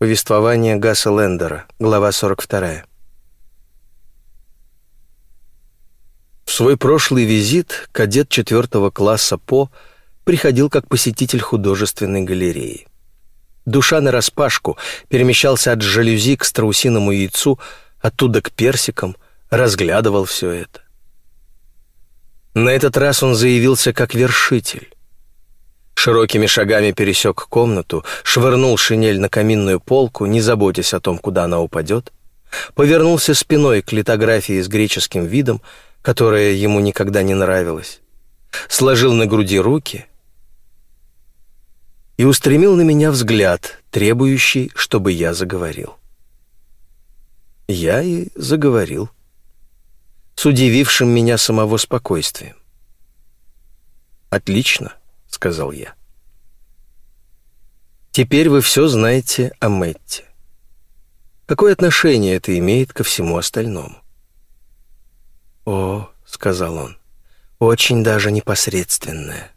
Повествование Гасса Лендера, глава 42. В свой прошлый визит кадет четвертого класса По приходил как посетитель художественной галереи. Душа нараспашку перемещался от жалюзи к страусиному яйцу, оттуда к персикам, разглядывал все это. На этот раз он заявился как вершитель. Широкими шагами пересек комнату, швырнул шинель на каминную полку, не заботясь о том, куда она упадет, повернулся спиной к литографии с греческим видом, которая ему никогда не нравилась, сложил на груди руки и устремил на меня взгляд, требующий, чтобы я заговорил. Я и заговорил с удивившим меня самого спокойствием. «Отлично», — сказал я. «Теперь вы все знаете о Мэтте. Какое отношение это имеет ко всему остальному?» «О», — сказал он, — «очень даже непосредственное.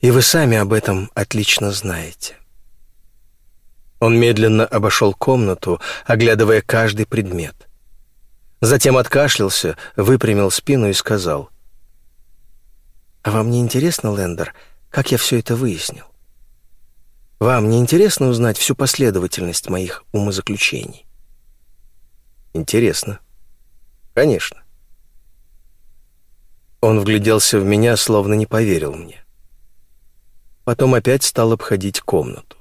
И вы сами об этом отлично знаете». Он медленно обошел комнату, оглядывая каждый предмет. Затем откашлялся, выпрямил спину и сказал. «А вам не интересно, Лендер, как я все это выяснил? Вам не интересно узнать всю последовательность моих умозаключений?» «Интересно. Конечно». Он вгляделся в меня, словно не поверил мне. Потом опять стал обходить комнату.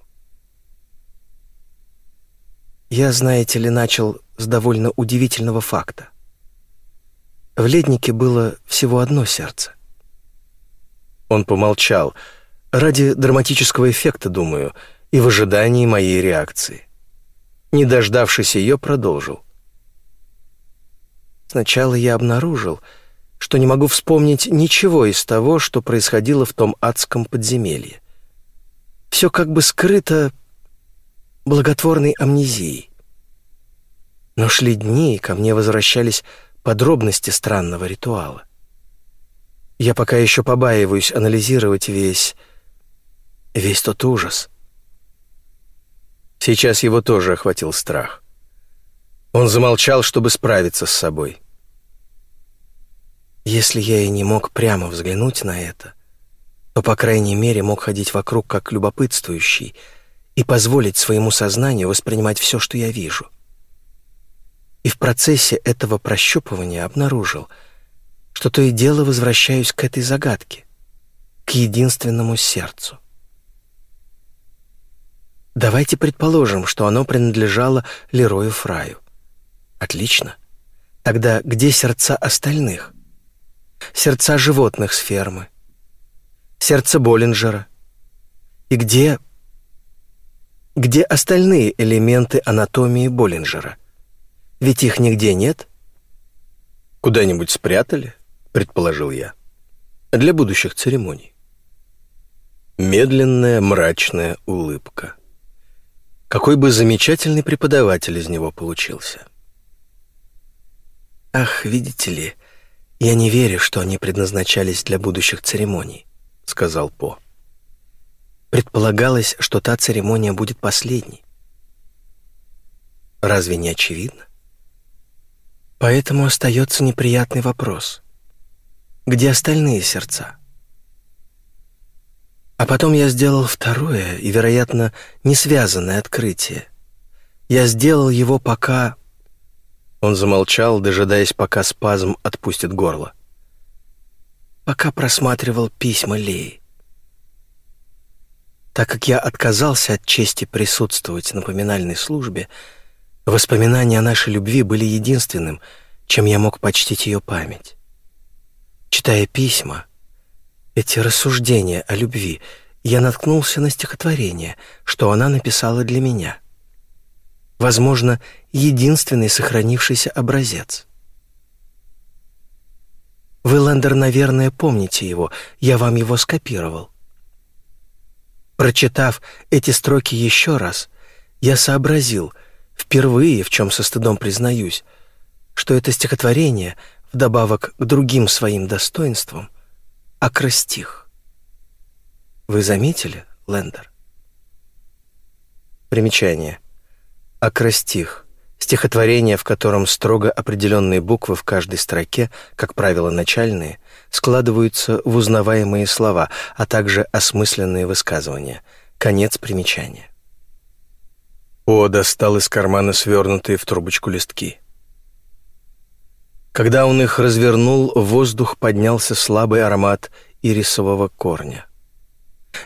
Я, знаете ли, начал с довольно удивительного факта. В леднике было всего одно сердце. Он помолчал, ради драматического эффекта, думаю, и в ожидании моей реакции. Не дождавшись ее, продолжил. Сначала я обнаружил, что не могу вспомнить ничего из того, что происходило в том адском подземелье. Все как бы скрыто благотворной амнезией. Но шли дни, и ко мне возвращались подробности странного ритуала. Я пока еще побаиваюсь анализировать весь... весь тот ужас. Сейчас его тоже охватил страх. Он замолчал, чтобы справиться с собой. Если я и не мог прямо взглянуть на это, то, по крайней мере, мог ходить вокруг как любопытствующий и позволить своему сознанию воспринимать все, что я вижу и в процессе этого прощупывания обнаружил, что то и дело возвращаюсь к этой загадке, к единственному сердцу. Давайте предположим, что оно принадлежало Лерою Фраю. Отлично. Тогда где сердца остальных? Сердца животных с фермы. Сердце Боллинджера. И где... Где остальные элементы анатомии Боллинджера? Ведь их нигде нет. Куда-нибудь спрятали, предположил я, для будущих церемоний. Медленная мрачная улыбка. Какой бы замечательный преподаватель из него получился. Ах, видите ли, я не верю, что они предназначались для будущих церемоний, сказал По. Предполагалось, что та церемония будет последней. Разве не очевидно? Поэтому остается неприятный вопрос. Где остальные сердца? А потом я сделал второе и, вероятно, не связанное открытие. Я сделал его пока... Он замолчал, дожидаясь, пока спазм отпустит горло. Пока просматривал письма Леи. Так как я отказался от чести присутствовать на поминальной службе, Воспоминания о нашей любви были единственным, чем я мог почтить ее память. Читая письма, эти рассуждения о любви, я наткнулся на стихотворение, что она написала для меня. Возможно, единственный сохранившийся образец. Вы, Лендер, наверное, помните его, я вам его скопировал. Прочитав эти строки еще раз, я сообразил — впервые, в чем со стыдом признаюсь, что это стихотворение, вдобавок к другим своим достоинствам, акростих. Вы заметили, Лендер? Примечание. Акростих — стихотворение, в котором строго определенные буквы в каждой строке, как правило, начальные, складываются в узнаваемые слова, а также осмысленные высказывания. Конец примечания. О достал из кармана свернутые в трубочку листки. Когда он их развернул, в воздух поднялся слабый аромат ирисового корня.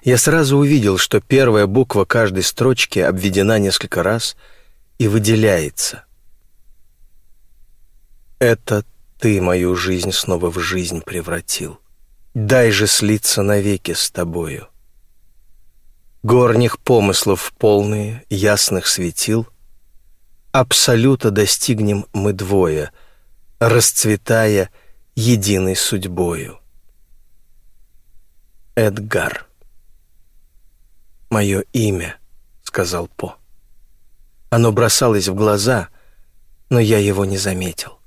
Я сразу увидел, что первая буква каждой строчки обведена несколько раз и выделяется. «Это ты мою жизнь снова в жизнь превратил. Дай же слиться навеки с тобою. Горних помыслов полные, ясных светил, Абсолюта достигнем мы двое — расцветая единой судьбою. Эдгар. «Мое имя», — сказал По. Оно бросалось в глаза, но я его не заметил.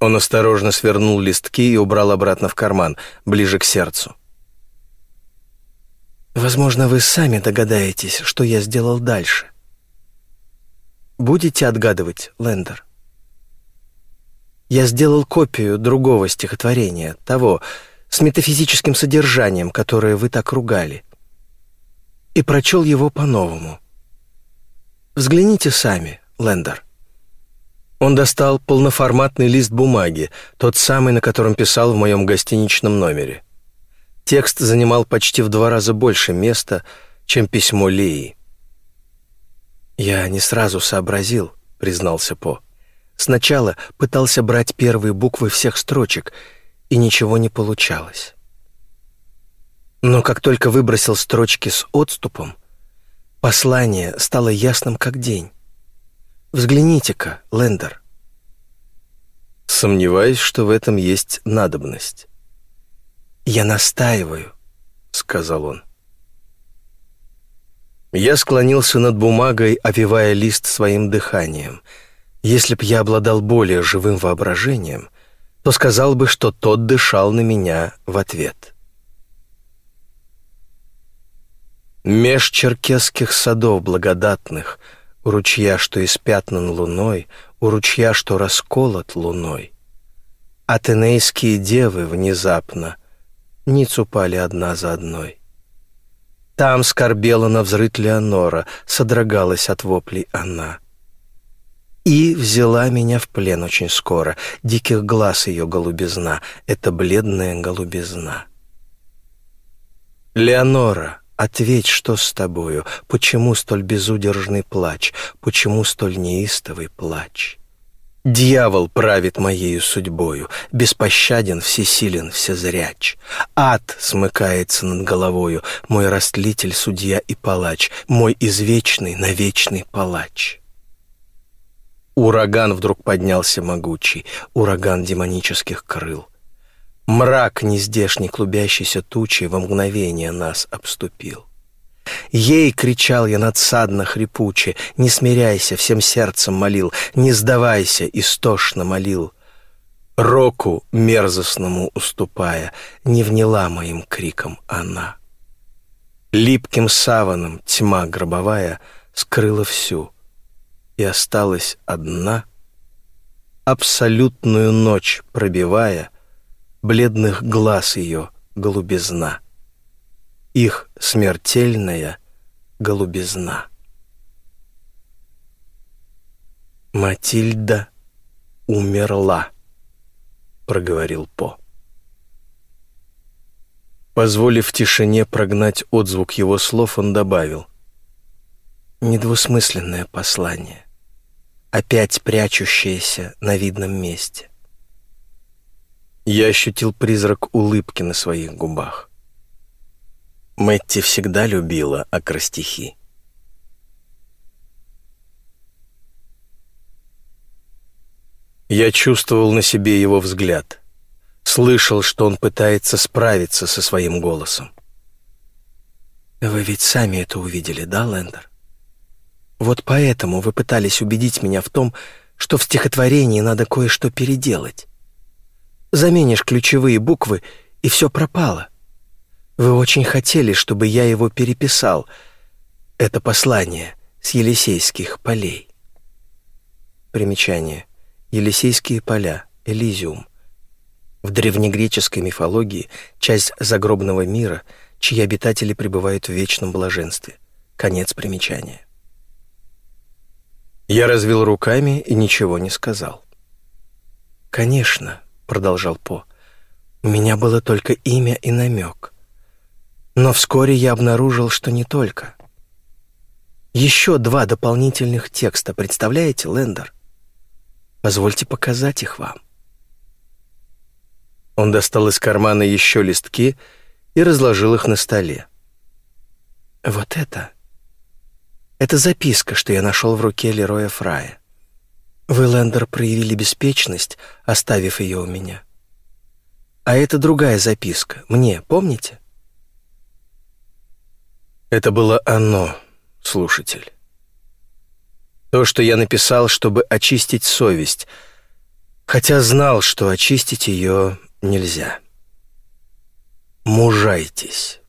Он осторожно свернул листки и убрал обратно в карман, ближе к сердцу. «Возможно, вы сами догадаетесь, что я сделал дальше. Будете отгадывать, Лендер?» Я сделал копию другого стихотворения, того, с метафизическим содержанием, которое вы так ругали, и прочел его по-новому. Взгляните сами, Лендер. Он достал полноформатный лист бумаги, тот самый, на котором писал в моем гостиничном номере. Текст занимал почти в два раза больше места, чем письмо Леи. «Я не сразу сообразил», — признался По. Сначала пытался брать первые буквы всех строчек, и ничего не получалось. Но как только выбросил строчки с отступом, послание стало ясным как день. Взгляните-ка, Лендер. Сомневаюсь, что в этом есть надобность. «Я настаиваю», — сказал он. Я склонился над бумагой, овивая лист своим дыханием — если б я обладал более живым воображением, то сказал бы, что тот дышал на меня в ответ. Меж черкесских садов благодатных, у ручья, что испятнан луной, у ручья, что расколот луной, атенейские девы внезапно ниц упали одна за одной. Там скорбела на взрыт Леонора, содрогалась от воплей она — и взяла меня в плен очень скоро. Диких глаз ее голубизна, это бледная голубизна. «Леонора, ответь, что с тобою? Почему столь безудержный плач? Почему столь неистовый плач?» Дьявол правит моею судьбою, беспощаден, всесилен, всезряч. Ад смыкается над головою, мой растлитель, судья и палач, мой извечный, навечный палач. Ураган вдруг поднялся могучий, ураган демонических крыл. Мрак нездешний клубящийся тучей во мгновение нас обступил. Ей кричал я надсадно хрипуче, не смиряйся, всем сердцем молил, не сдавайся, истошно молил. Року мерзостному уступая, не вняла моим криком она. Липким саваном тьма гробовая скрыла всю — и осталась одна, абсолютную ночь пробивая, бледных глаз ее голубизна, их смертельная голубизна. «Матильда умерла», — проговорил По. Позволив тишине прогнать отзвук его слов, он добавил. «Недвусмысленное послание опять прячущаяся на видном месте. Я ощутил призрак улыбки на своих губах. Мэтти всегда любила акростихи. Я чувствовал на себе его взгляд, слышал, что он пытается справиться со своим голосом. «Вы ведь сами это увидели, да, Лендер?» Вот поэтому вы пытались убедить меня в том, что в стихотворении надо кое-что переделать. Заменишь ключевые буквы, и все пропало. Вы очень хотели, чтобы я его переписал. Это послание с Елисейских полей. Примечание. Елисейские поля, Элизиум. В древнегреческой мифологии часть загробного мира, чьи обитатели пребывают в вечном блаженстве. Конец примечания. Я развел руками и ничего не сказал. «Конечно», — продолжал По, — «у меня было только имя и намек. Но вскоре я обнаружил, что не только. Еще два дополнительных текста, представляете, Лендер? Позвольте показать их вам». Он достал из кармана еще листки и разложил их на столе. «Вот это...» Это записка, что я нашел в руке Лероя Фрая. Вы, Лендер, проявили беспечность, оставив ее у меня. А это другая записка. Мне, помните? Это было оно, слушатель. То, что я написал, чтобы очистить совесть, хотя знал, что очистить ее нельзя. Мужайтесь.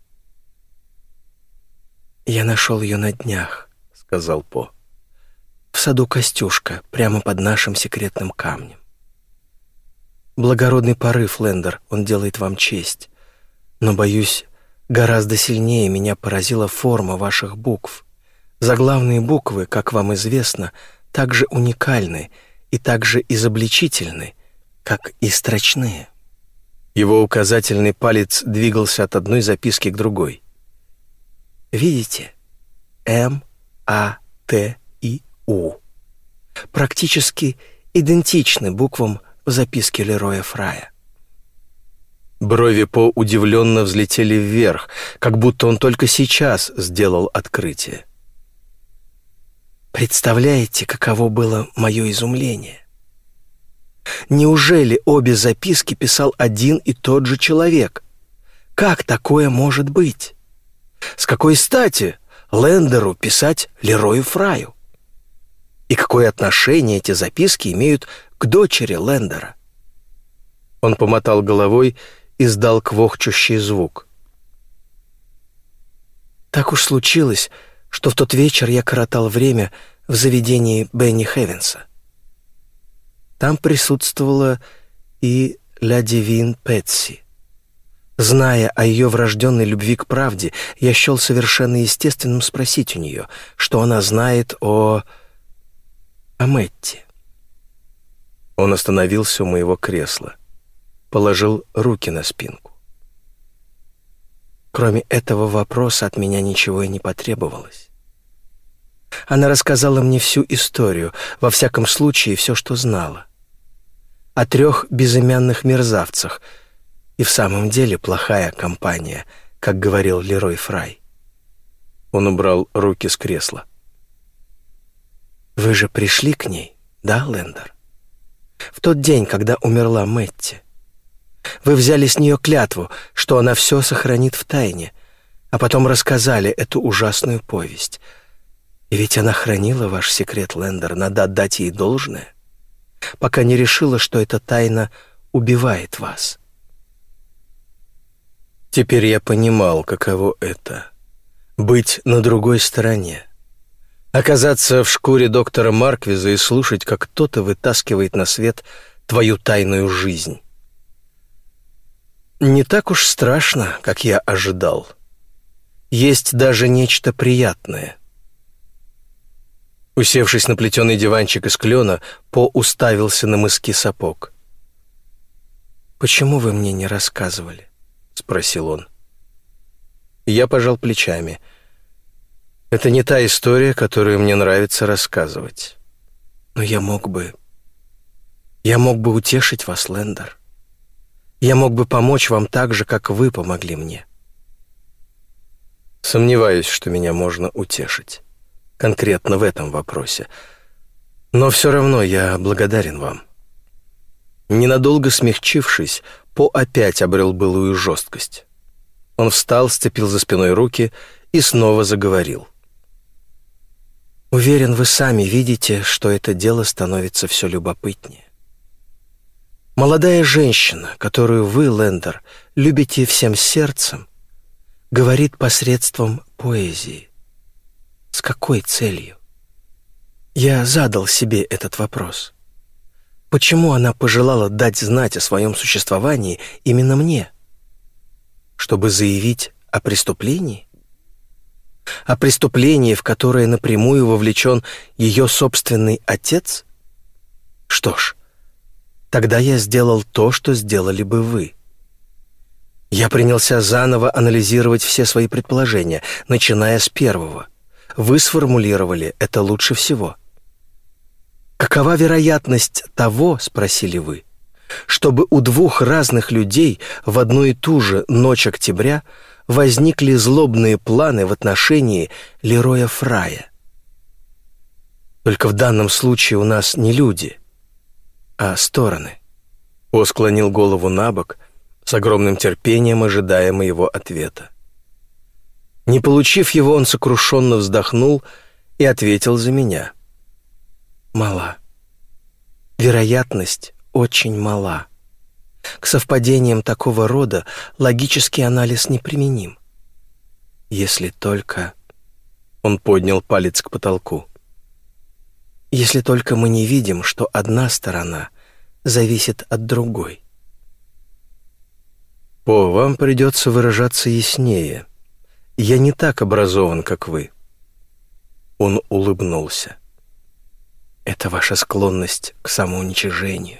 Я нашел ее на днях, сказал По. В саду Костюшка, прямо под нашим секретным камнем. Благородный порыв, Лендер, он делает вам честь. Но, боюсь, гораздо сильнее меня поразила форма ваших букв. Заглавные буквы, как вам известно, также уникальны и также изобличительны, как и строчные. Его указательный палец двигался от одной записки к другой. Видите? М, А, Т, у. Практически идентичны буквам в записке Лероя Фрая. Брови По удивленно взлетели вверх, как будто он только сейчас сделал открытие. Представляете, каково было мое изумление? Неужели обе записки писал один и тот же человек? Как такое может быть? С какой стати Лендеру писать Лерою Фраю? И какое отношение эти записки имеют к дочери Лендера? Он помотал головой и сдал квохчущий звук. Так уж случилось, что в тот вечер я коротал время в заведении Бенни Хевенса. Там присутствовала и Ля Дивин Пэтси. Зная о ее врожденной любви к правде, я счел совершенно естественным спросить у нее, что она знает о о Мэтти. Он остановился у моего кресла, положил руки на спинку. Кроме этого вопроса от меня ничего и не потребовалось. Она рассказала мне всю историю, во всяком случае все, что знала. О трех безымянных мерзавцах, и в самом деле плохая компания, как говорил Лерой Фрай. Он убрал руки с кресла. Вы же пришли к ней, да, Лендер? В тот день, когда умерла Мэтти. Вы взяли с нее клятву, что она все сохранит в тайне, а потом рассказали эту ужасную повесть. И ведь она хранила ваш секрет, Лендер, надо отдать ей должное, пока не решила, что эта тайна убивает вас. Теперь я понимал, каково это — быть на другой стороне, Оказаться в шкуре доктора Марквиза и слушать, как кто-то вытаскивает на свет твою тайную жизнь. Не так уж страшно, как я ожидал. Есть даже нечто приятное. Усевшись на плетеный диванчик из клена, По уставился на мыски сапог. «Почему вы мне не рассказывали?» — спросил он. Я пожал плечами — это не та история, которую мне нравится рассказывать. Но я мог бы... Я мог бы утешить вас, Лендер. Я мог бы помочь вам так же, как вы помогли мне. Сомневаюсь, что меня можно утешить. Конкретно в этом вопросе. Но все равно я благодарен вам. Ненадолго смягчившись, По опять обрел былую жесткость. Он встал, сцепил за спиной руки и снова заговорил. Уверен, вы сами видите, что это дело становится все любопытнее. Молодая женщина, которую вы, Лендер, любите всем сердцем, говорит посредством поэзии. С какой целью? Я задал себе этот вопрос. Почему она пожелала дать знать о своем существовании именно мне? Чтобы заявить о преступлении? О преступлении, в которое напрямую вовлечен ее собственный отец? Что ж, тогда я сделал то, что сделали бы вы. Я принялся заново анализировать все свои предположения, начиная с первого. Вы сформулировали это лучше всего. «Какова вероятность того, — спросили вы, — чтобы у двух разных людей в одну и ту же ночь октября возникли злобные планы в отношении Лероя Фрая? Только в данном случае у нас не люди, а стороны». О склонил голову на бок, с огромным терпением ожидая моего ответа. Не получив его, он сокрушенно вздохнул и ответил за меня. «Мала. Вероятность очень мала. К совпадениям такого рода логический анализ неприменим. Если только...» Он поднял палец к потолку. «Если только мы не видим, что одна сторона зависит от другой». «По, вам придется выражаться яснее. Я не так образован, как вы». Он улыбнулся. «Это ваша склонность к самоуничижению.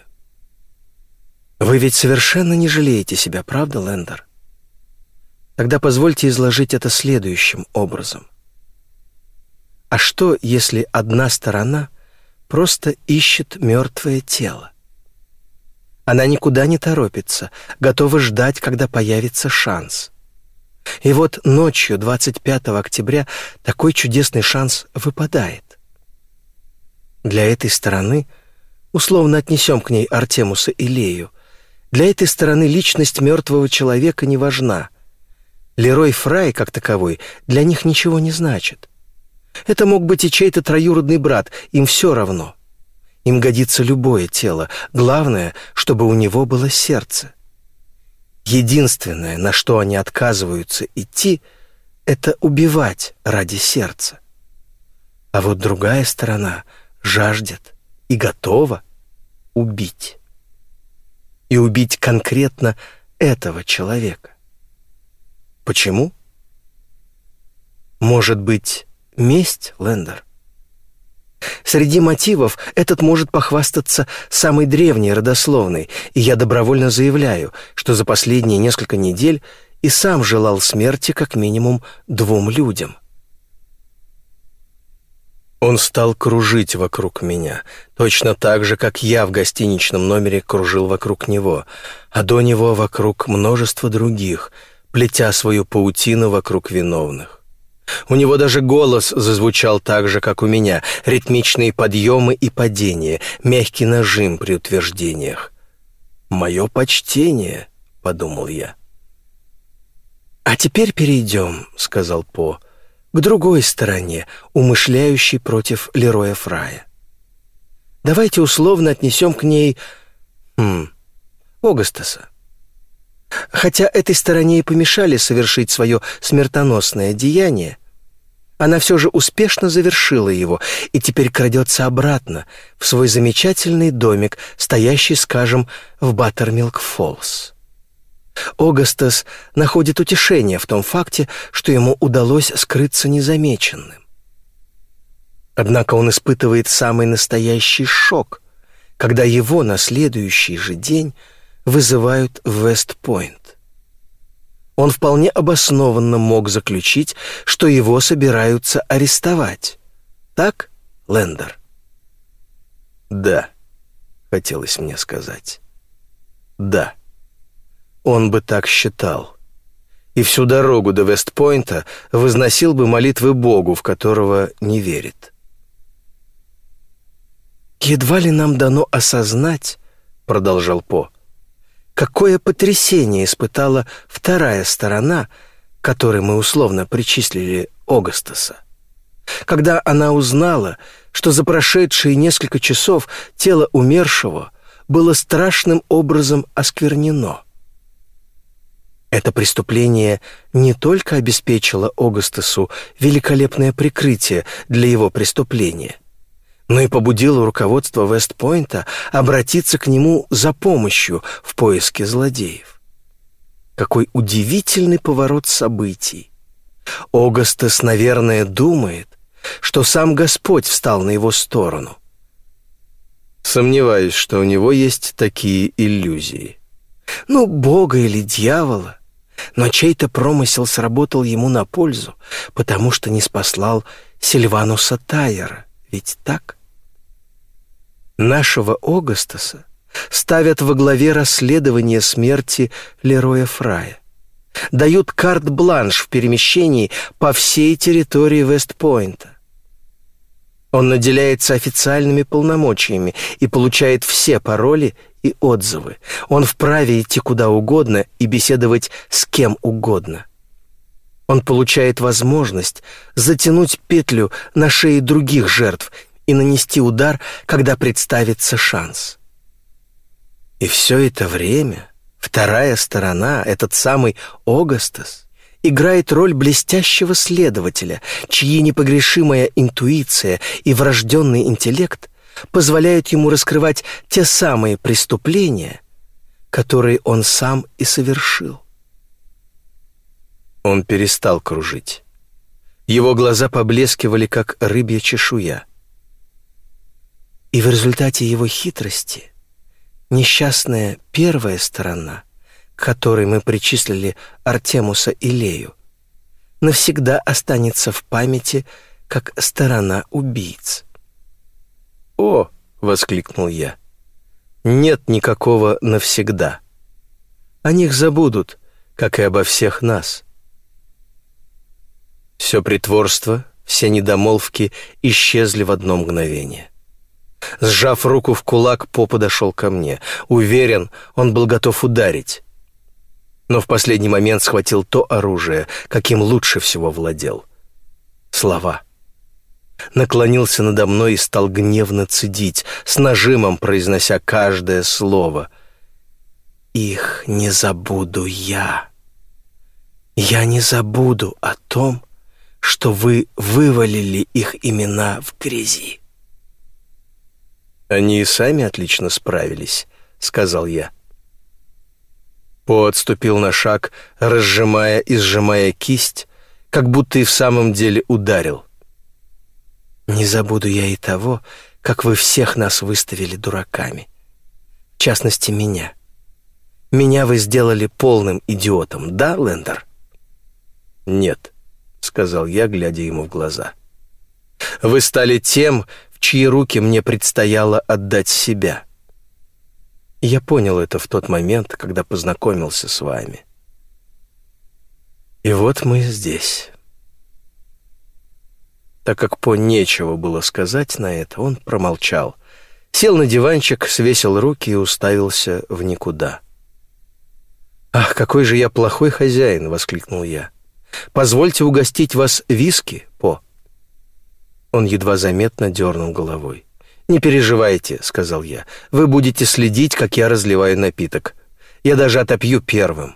Вы ведь совершенно не жалеете себя, правда, Лендер? Тогда позвольте изложить это следующим образом. А что, если одна сторона просто ищет мертвое тело? Она никуда не торопится, готова ждать, когда появится шанс. И вот ночью 25 октября такой чудесный шанс выпадает. Для этой стороны, условно отнесем к ней Артемуса и Лею, для этой стороны личность мертвого человека не важна. Лерой Фрай, как таковой, для них ничего не значит. Это мог быть и чей-то троюродный брат, им все равно. Им годится любое тело, главное, чтобы у него было сердце. Единственное, на что они отказываются идти, это убивать ради сердца. А вот другая сторона жаждет и готова убить. И убить конкретно этого человека. Почему? Может быть, месть, Лендер? Среди мотивов этот может похвастаться самой древней родословной, и я добровольно заявляю, что за последние несколько недель и сам желал смерти как минимум двум людям. Он стал кружить вокруг меня, точно так же, как я в гостиничном номере кружил вокруг него, а до него вокруг множества других, плетя свою паутину вокруг виновных. У него даже голос зазвучал так же, как у меня, ритмичные подъемы и падения, мягкий нажим при утверждениях. «Мое почтение», — подумал я. «А теперь перейдем», — сказал По, — «к другой стороне, умышляющей против Лероя Фрая. Давайте условно отнесем к ней... Хм, Огастаса. Хотя этой стороне и помешали совершить свое смертоносное деяние, она все же успешно завершила его и теперь крадется обратно в свой замечательный домик, стоящий, скажем, в Баттермилк-Фоллс. Огастас находит утешение в том факте, что ему удалось скрыться незамеченным. Однако он испытывает самый настоящий шок, когда его на следующий же день вызывают в Вестпойнт. Он вполне обоснованно мог заключить, что его собираются арестовать. Так, Лендер? Да, хотелось мне сказать. Да. Он бы так считал. И всю дорогу до Вестпойнта возносил бы молитвы Богу, в которого не верит. «Едва ли нам дано осознать, — продолжал По, какое потрясение испытала вторая сторона, которой мы условно причислили Огастаса. Когда она узнала, что за прошедшие несколько часов тело умершего было страшным образом осквернено. Это преступление не только обеспечило Огастасу великолепное прикрытие для его преступления, но и побудило руководство Вестпойнта обратиться к нему за помощью в поиске злодеев. Какой удивительный поворот событий. Огастес, наверное, думает, что сам Господь встал на его сторону. Сомневаюсь, что у него есть такие иллюзии. Ну, Бога или дьявола. Но чей-то промысел сработал ему на пользу, потому что не спаслал Сильвануса Тайера. Ведь так? Нашего Огастаса ставят во главе расследования смерти Лероя Фрая. Дают карт-бланш в перемещении по всей территории Вестпойнта. Он наделяется официальными полномочиями и получает все пароли и отзывы. Он вправе идти куда угодно и беседовать с кем угодно. Он получает возможность затянуть петлю на шее других жертв и нанести удар, когда представится шанс. И все это время вторая сторона, этот самый Огастас, играет роль блестящего следователя, чьи непогрешимая интуиция и врожденный интеллект позволяют ему раскрывать те самые преступления, которые он сам и совершил. Он перестал кружить. Его глаза поблескивали, как рыбья чешуя. И в результате его хитрости несчастная первая сторона к которой мы причислили Артемуса и Лею, навсегда останется в памяти как сторона убийц. «О!» — воскликнул я. «Нет никакого навсегда. О них забудут, как и обо всех нас». Все притворство, все недомолвки исчезли в одно мгновение. Сжав руку в кулак, По подошел ко мне. Уверен, он был готов ударить но в последний момент схватил то оружие, каким лучше всего владел. Слова. Наклонился надо мной и стал гневно цедить, с нажимом произнося каждое слово. «Их не забуду я. Я не забуду о том, что вы вывалили их имена в грязи». «Они и сами отлично справились», — сказал я. По на шаг, разжимая и сжимая кисть, как будто и в самом деле ударил. «Не забуду я и того, как вы всех нас выставили дураками. В частности, меня. Меня вы сделали полным идиотом, да, Лендер?» «Нет», — сказал я, глядя ему в глаза. «Вы стали тем, в чьи руки мне предстояло отдать себя. Я понял это в тот момент, когда познакомился с вами. И вот мы здесь. Так как По нечего было сказать на это, он промолчал, сел на диванчик, свесил руки и уставился в никуда. «Ах, какой же я плохой хозяин!» — воскликнул я. «Позвольте угостить вас виски, По». Он едва заметно дернул головой. «Не переживайте», — сказал я. «Вы будете следить, как я разливаю напиток. Я даже отопью первым».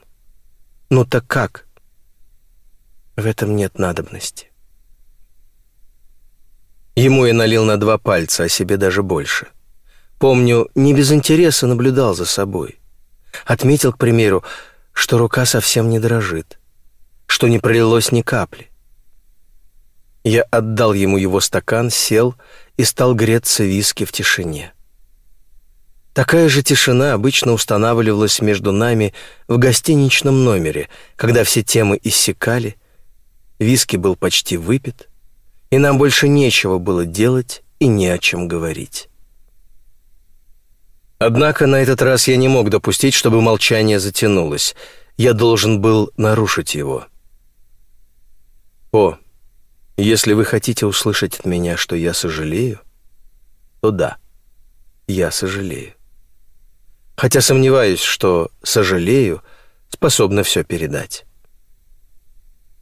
«Ну так как?» «В этом нет надобности». Ему я налил на два пальца, а себе даже больше. Помню, не без интереса наблюдал за собой. Отметил, к примеру, что рука совсем не дрожит, что не пролилось ни капли. Я отдал ему его стакан, сел и стал греться виски в тишине. Такая же тишина обычно устанавливалась между нами в гостиничном номере, когда все темы иссякали, виски был почти выпит, и нам больше нечего было делать и не о чем говорить. Однако на этот раз я не мог допустить, чтобы молчание затянулось. Я должен был нарушить его. «О, если вы хотите услышать от меня, что я сожалею, то да, я сожалею. Хотя сомневаюсь, что «сожалею» способна все передать.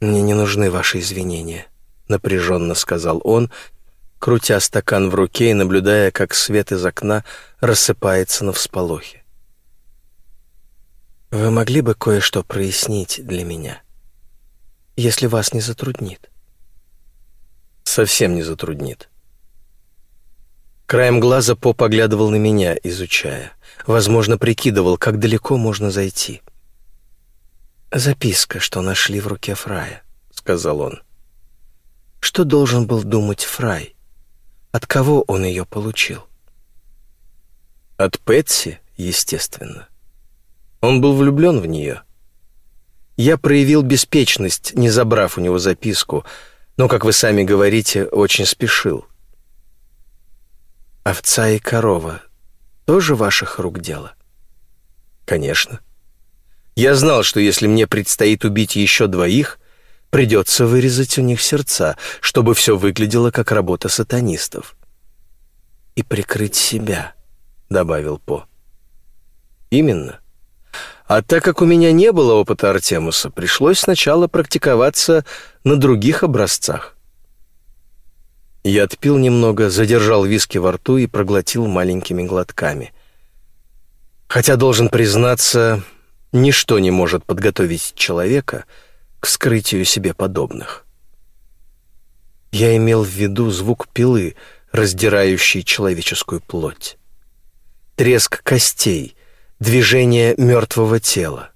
«Мне не нужны ваши извинения», — напряженно сказал он, крутя стакан в руке и наблюдая, как свет из окна рассыпается на всполохе. «Вы могли бы кое-что прояснить для меня, если вас не затруднит?» Совсем не затруднит. Краем глаза По поглядывал на меня, изучая. Возможно, прикидывал, как далеко можно зайти. «Записка, что нашли в руке Фрая», — сказал он. «Что должен был думать Фрай? От кого он ее получил?» От Пэтси, естественно. Он был влюблен в нее. Я проявил беспечность, не забрав у него записку, но, как вы сами говорите, очень спешил. «Овца и корова тоже ваших рук дело?» «Конечно. Я знал, что если мне предстоит убить еще двоих, придется вырезать у них сердца, чтобы все выглядело как работа сатанистов». «И прикрыть себя», — добавил По. «Именно. А так как у меня не было опыта Артемуса, пришлось сначала практиковаться на других образцах. Я отпил немного, задержал виски во рту и проглотил маленькими глотками. Хотя, должен признаться, ничто не может подготовить человека к скрытию себе подобных. Я имел в виду звук пилы, раздирающий человеческую плоть. Треск костей, движение мертвого тела,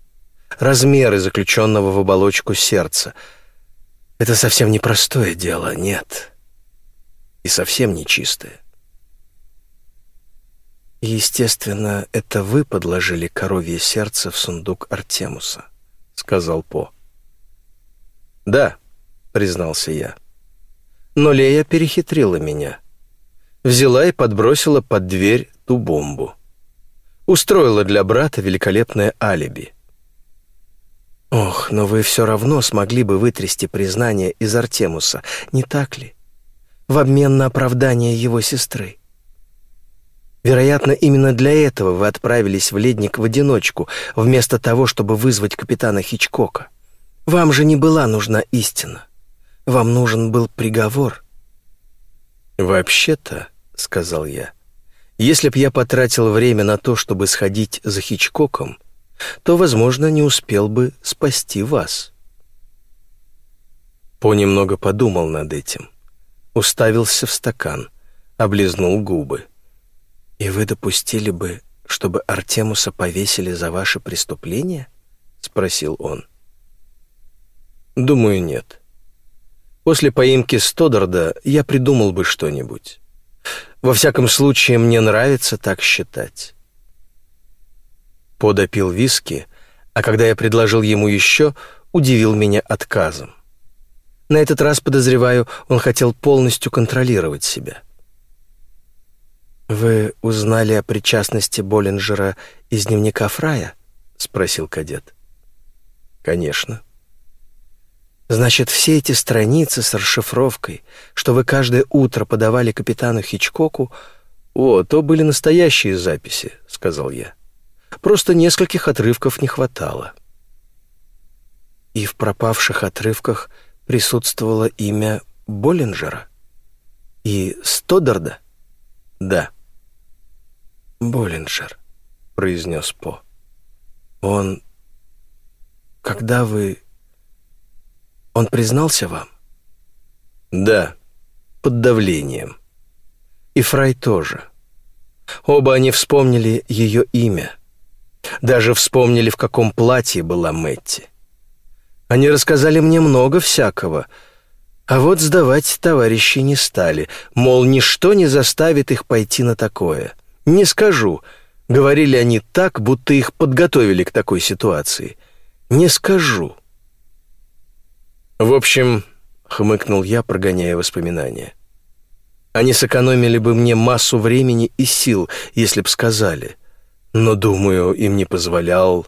размеры заключенного в оболочку сердца. Это совсем непростое дело, нет. И совсем нечистое. «Естественно, это вы подложили коровье сердце в сундук Артемуса», — сказал По. «Да», — признался я. «Но Лея перехитрила меня. Взяла и подбросила под дверь ту бомбу устроила для брата великолепное алиби. Ох, но вы все равно смогли бы вытрясти признание из Артемуса, не так ли? В обмен на оправдание его сестры. Вероятно, именно для этого вы отправились в ледник в одиночку, вместо того, чтобы вызвать капитана Хичкока. Вам же не была нужна истина. Вам нужен был приговор. «Вообще-то», — сказал я, — если б я потратил время на то, чтобы сходить за Хичкоком, то, возможно, не успел бы спасти вас. По немного подумал над этим, уставился в стакан, облизнул губы. «И вы допустили бы, чтобы Артемуса повесили за ваши преступления?» — спросил он. «Думаю, нет. После поимки Стодарда я придумал бы что-нибудь. Во всяком случае, мне нравится так считать. Подопил виски, а когда я предложил ему еще, удивил меня отказом. На этот раз, подозреваю, он хотел полностью контролировать себя. «Вы узнали о причастности Боллинджера из дневника Фрая?» — спросил кадет. «Конечно». Значит, все эти страницы с расшифровкой, что вы каждое утро подавали капитану Хичкоку, «О, то были настоящие записи», — сказал я. «Просто нескольких отрывков не хватало». И в пропавших отрывках присутствовало имя Боллинджера и Стодарда? Да. Боллинджер, произнес По. Он... Когда вы он признался вам? Да, под давлением. И Фрай тоже. Оба они вспомнили ее имя. Даже вспомнили, в каком платье была Мэтти. Они рассказали мне много всякого, а вот сдавать товарищи не стали, мол, ничто не заставит их пойти на такое. Не скажу, говорили они так, будто их подготовили к такой ситуации. Не скажу. В общем, хмыкнул я, прогоняя воспоминания. Они сэкономили бы мне массу времени и сил, если б сказали. Но, думаю, им не позволял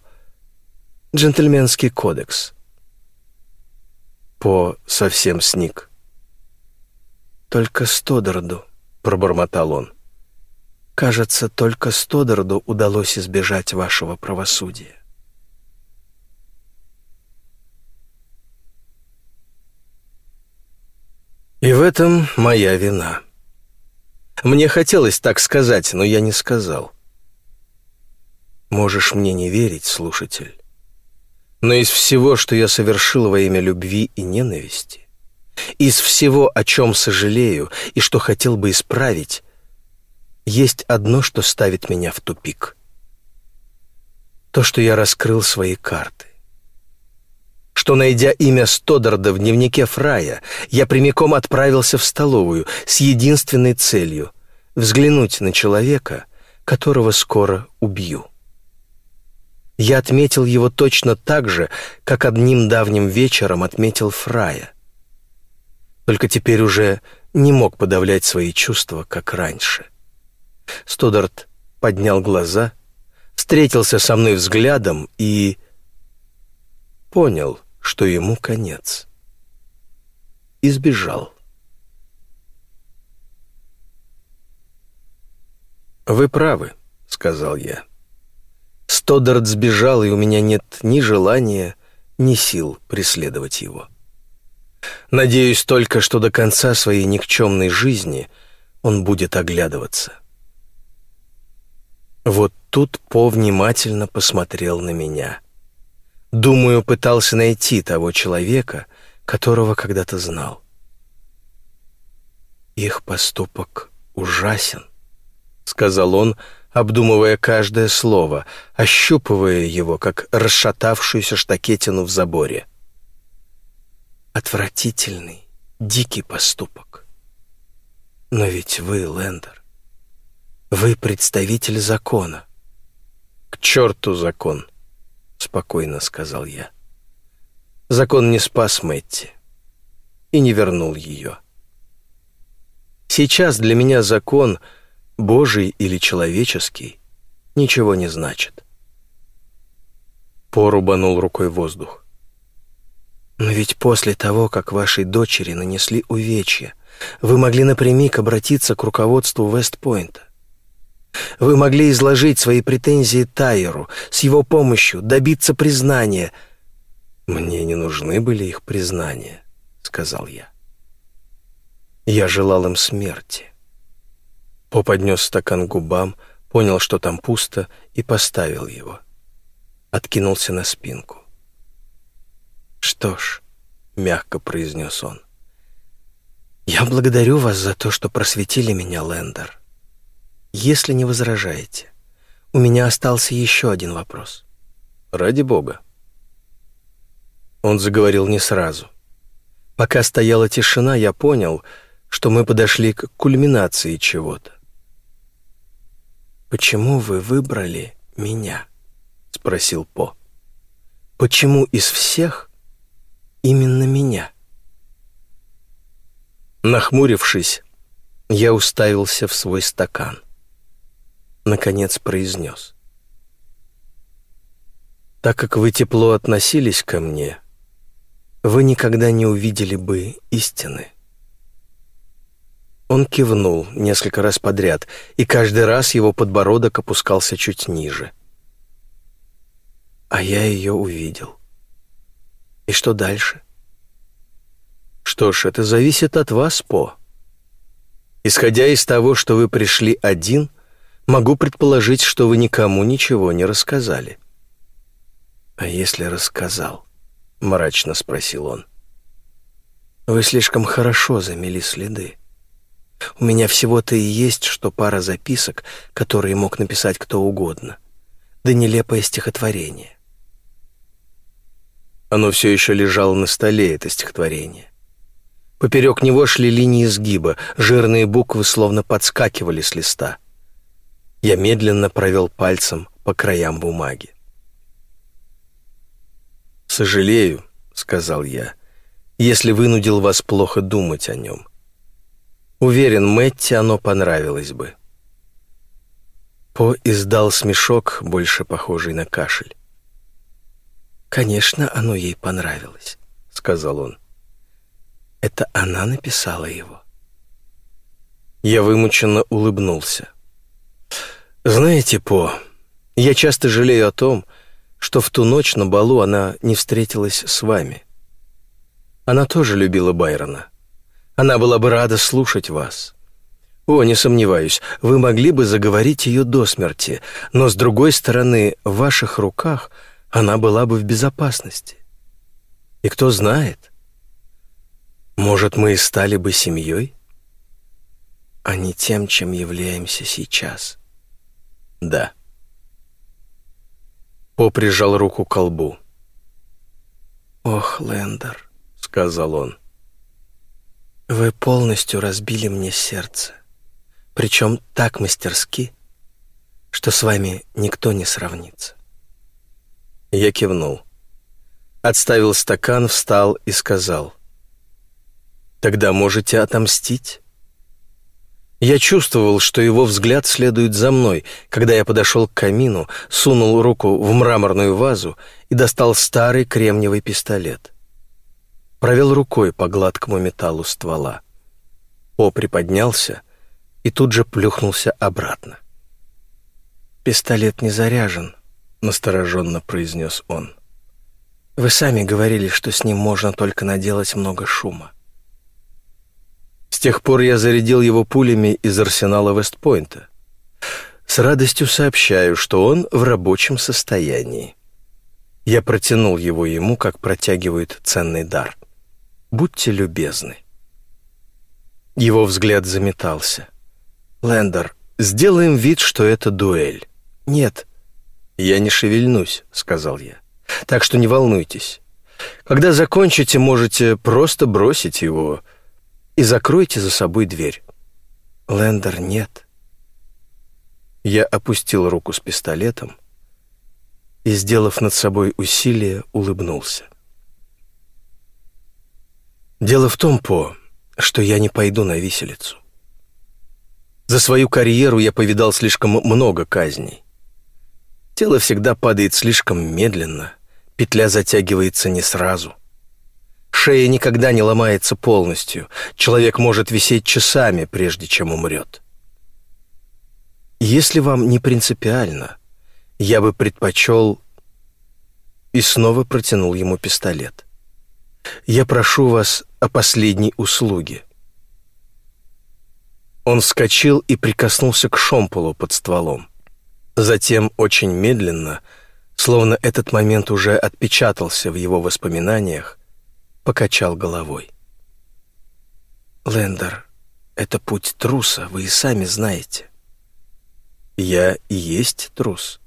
джентльменский кодекс. По совсем сник. «Только Стодарду», — пробормотал он. «Кажется, только Стодарду удалось избежать вашего правосудия». И в этом моя вина. Мне хотелось так сказать, но я не сказал. Можешь мне не верить, слушатель. Но из всего, что я совершил во имя любви и ненависти, из всего, о чем сожалею и что хотел бы исправить, есть одно, что ставит меня в тупик. То, что я раскрыл свои карты. Что, найдя имя Стодарда в дневнике Фрая, я прямиком отправился в столовую с единственной целью — взглянуть на человека, которого скоро убью. Я отметил его точно так же, как одним давним вечером отметил Фрая. Только теперь уже не мог подавлять свои чувства, как раньше. Стодарт поднял глаза, встретился со мной взглядом и понял, что ему конец. Избежал. «Вы правы», — сказал я. Стодарт сбежал, и у меня нет ни желания, ни сил преследовать его. Надеюсь только, что до конца своей никчемной жизни он будет оглядываться. Вот тут По внимательно посмотрел на меня. Думаю, пытался найти того человека, которого когда-то знал. «Их поступок ужасен», — сказал он, обдумывая каждое слово, ощупывая его, как расшатавшуюся штакетину в заборе. Отвратительный, дикий поступок. Но ведь вы, Лендер, вы представитель закона. К черту закон, спокойно сказал я. Закон не спас Мэтти и не вернул ее. Сейчас для меня закон, Божий или человеческий, ничего не значит. Порубанул рукой воздух. Но ведь после того, как вашей дочери нанесли увечья, вы могли напрямик обратиться к руководству Вестпойнта. Вы могли изложить свои претензии Тайеру, с его помощью добиться признания. «Мне не нужны были их признания», — сказал я. Я желал им смерти. По поднес стакан к губам, понял, что там пусто, и поставил его. Откинулся на спинку. «Что ж», — мягко произнес он, — «я благодарю вас за то, что просветили меня, Лендер. Если не возражаете, у меня остался еще один вопрос». «Ради бога». Он заговорил не сразу. Пока стояла тишина, я понял, что мы подошли к кульминации чего-то. «Почему вы выбрали меня?» — спросил По. «Почему из всех именно меня. Нахмурившись, я уставился в свой стакан. Наконец произнес. «Так как вы тепло относились ко мне, вы никогда не увидели бы истины». Он кивнул несколько раз подряд, и каждый раз его подбородок опускался чуть ниже. А я ее увидел. И что дальше? Что ж, это зависит от вас, По. Исходя из того, что вы пришли один, могу предположить, что вы никому ничего не рассказали. А если рассказал? мрачно спросил он. Вы слишком хорошо замели следы. У меня всего-то и есть, что пара записок, которые мог написать кто угодно, да нелепое стихотворение. Оно все еще лежало на столе, это стихотворение. Поперек него шли линии сгиба, жирные буквы словно подскакивали с листа. Я медленно провел пальцем по краям бумаги. «Сожалею», — сказал я, — «если вынудил вас плохо думать о нем. Уверен, Мэтти оно понравилось бы». По издал смешок, больше похожий на кашель. «Конечно, оно ей понравилось», — сказал он. «Это она написала его». Я вымученно улыбнулся. «Знаете, По, я часто жалею о том, что в ту ночь на балу она не встретилась с вами. Она тоже любила Байрона. Она была бы рада слушать вас. О, не сомневаюсь, вы могли бы заговорить ее до смерти, но, с другой стороны, в ваших руках — она была бы в безопасности. И кто знает, может, мы и стали бы семьей? а не тем, чем являемся сейчас. Да. По прижал руку к колбу. «Ох, Лендер», — сказал он, — «вы полностью разбили мне сердце, причем так мастерски, что с вами никто не сравнится». Я кивнул. Отставил стакан, встал и сказал, «Тогда можете отомстить?» Я чувствовал, что его взгляд следует за мной, когда я подошел к камину, сунул руку в мраморную вазу и достал старый кремниевый пистолет. Провел рукой по гладкому металлу ствола. О приподнялся и тут же плюхнулся обратно. «Пистолет не заряжен», — настороженно произнес он. «Вы сами говорили, что с ним можно только наделать много шума. Тех пор я зарядил его пулями из арсенала Вестпойнта. С радостью сообщаю, что он в рабочем состоянии. Я протянул его ему, как протягивают ценный дар. Будьте любезны. Его взгляд заметался. «Лендер, сделаем вид, что это дуэль». «Нет». «Я не шевельнусь», — сказал я. «Так что не волнуйтесь. Когда закончите, можете просто бросить его и закройте за собой дверь». «Лендер, нет». Я опустил руку с пистолетом и, сделав над собой усилие, улыбнулся. «Дело в том, По, что я не пойду на виселицу. За свою карьеру я повидал слишком много казней. Тело всегда падает слишком медленно, петля затягивается не сразу — Шея никогда не ломается полностью. Человек может висеть часами, прежде чем умрет. Если вам не принципиально, я бы предпочел... И снова протянул ему пистолет. Я прошу вас о последней услуге. Он вскочил и прикоснулся к шомполу под стволом. Затем очень медленно, словно этот момент уже отпечатался в его воспоминаниях, покачал головой. «Лендер, это путь труса, вы и сами знаете». «Я и есть трус».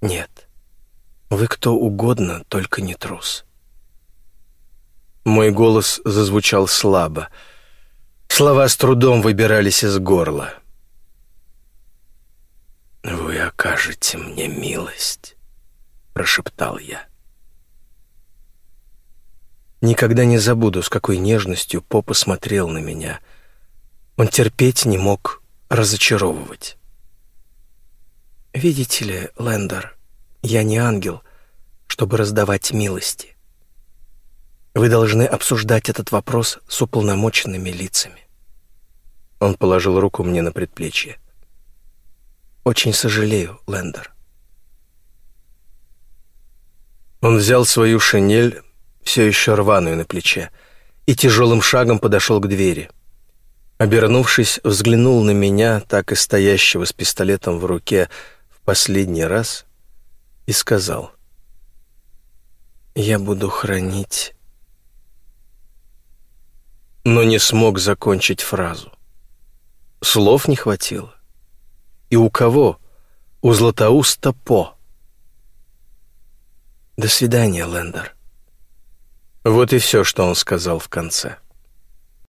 «Нет, вы кто угодно, только не трус». Мой голос зазвучал слабо. Слова с трудом выбирались из горла. «Вы окажете мне милость», — прошептал я. Никогда не забуду, с какой нежностью Попа смотрел на меня. Он терпеть не мог разочаровывать. «Видите ли, Лендер, я не ангел, чтобы раздавать милости. Вы должны обсуждать этот вопрос с уполномоченными лицами». Он положил руку мне на предплечье. «Очень сожалею, Лендер». Он взял свою шинель, все еще рваную на плече, и тяжелым шагом подошел к двери. Обернувшись, взглянул на меня, так и стоящего с пистолетом в руке, в последний раз и сказал, «Я буду хранить...» Но не смог закончить фразу. Слов не хватило. И у кого? У Златоуста По. «До свидания, Лендер». Вот и все, что он сказал в конце.